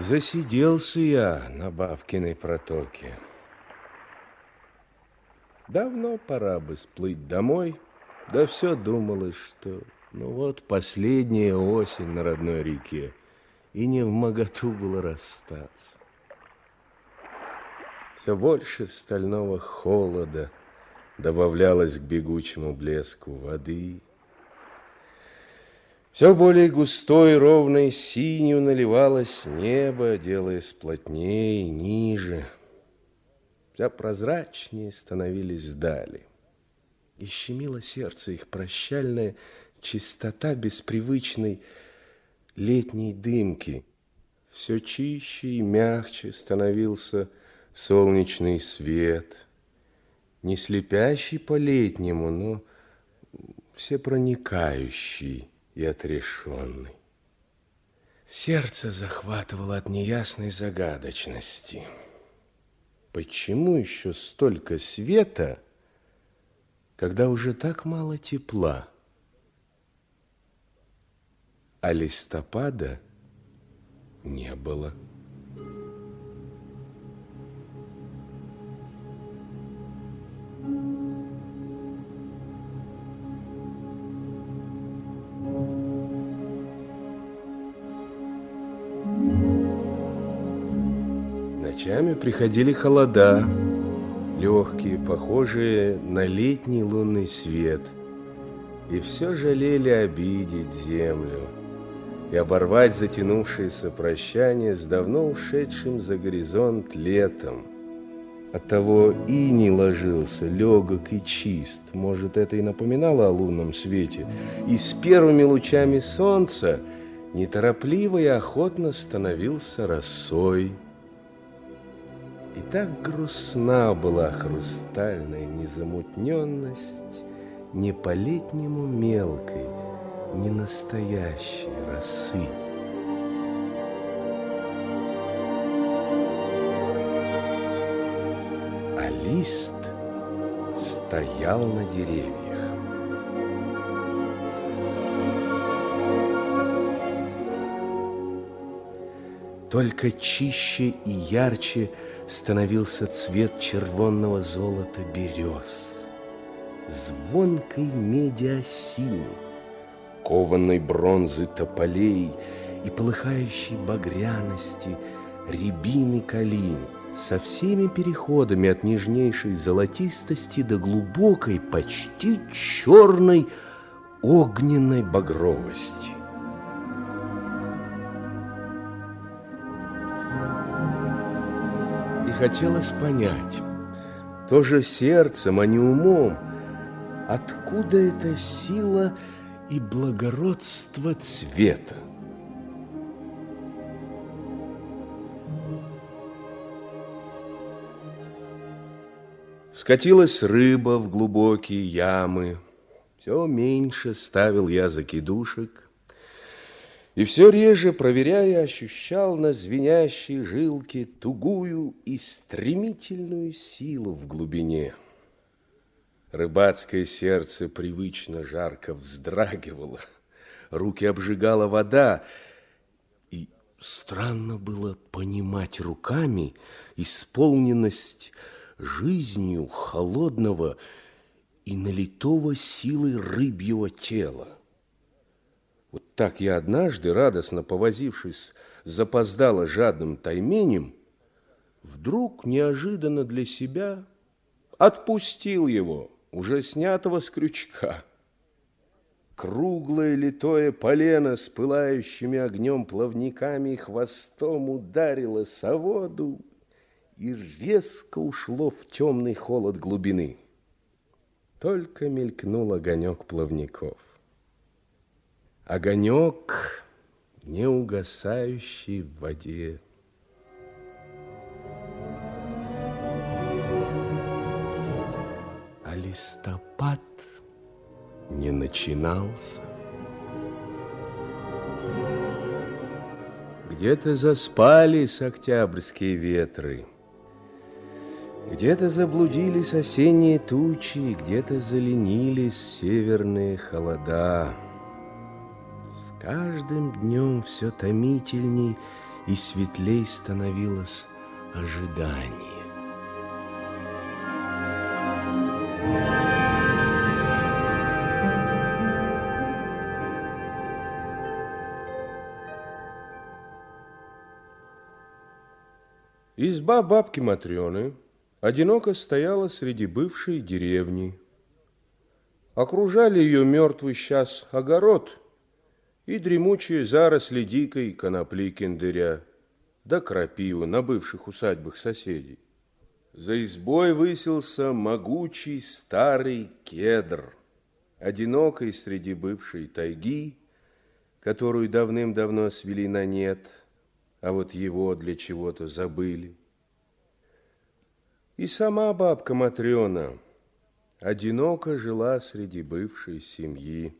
Засиделся я на бабкиной протоке. Давно пора бы сплыть домой, да все думалось, что ну вот последняя осень на родной реке, и не в моготу было расстаться. Все больше стального холода добавлялось к бегучему блеску воды, все более густой, ровной синью наливалось небо, делаясь плотнее ниже. Все прозрачнее становились дали. И щемило сердце их прощальная чистота беспривычной летней дымки. Все чище и мягче становился солнечный свет. Не слепящий по-летнему, но всепроникающий и отрешенный. Сердце захватывало от неясной загадочности. Почему еще столько света, когда уже так мало тепла? А листопада не было. Ночами приходили холода, легкие, похожие на летний лунный свет, и все жалели обидеть землю и оборвать затянувшееся прощание с давно ушедшим за горизонт летом. Оттого и не ложился легок и чист, может, это и напоминало о лунном свете, и с первыми лучами солнца неторопливо и охотно становился росой. И так грустна была хрустальная незамутненность не по-летнему мелкой, не настоящей росы. А лист стоял на деревьях. Только чище и ярче – становился цвет червонного золота берез, звонкой меди осин, кованной бронзы тополей и полыхающей багряности рябины калин со всеми переходами от нежнейшей золотистости до глубокой, почти черной огненной багровости. Хотелось понять, тоже сердцем, а не умом, откуда эта сила и благородство цвета. Скатилась рыба в глубокие ямы, все меньше ставил я закидушек, и все реже, проверяя, ощущал на звенящей жилке тугую и стремительную силу в глубине. Рыбацкое сердце привычно жарко вздрагивало, руки обжигала вода, и странно было понимать руками исполненность жизнью холодного и налитого силой рыбьего тела. Вот так я однажды, радостно повозившись, запоздало жадным тайменем, вдруг неожиданно для себя отпустил его, уже снятого с крючка. Круглое литое полено с пылающими огнем плавниками и хвостом ударило со воду и резко ушло в темный холод глубины. Только мелькнул огонек плавников огонек, не угасающий в воде. А листопад не начинался. Где-то заспались октябрьские ветры, Где-то заблудились осенние тучи, Где-то заленились северные холода каждым днем все томительней и светлей становилось ожидание. Изба бабки Матрёны одиноко стояла среди бывшей деревни. Окружали ее мертвый сейчас огород и дремучие заросли дикой конопли кендыря, да крапивы на бывших усадьбах соседей. За избой высился могучий старый кедр, одинокий среди бывшей тайги, которую давным-давно свели на нет – а вот его для чего-то забыли. И сама бабка Матрена одиноко жила среди бывшей семьи.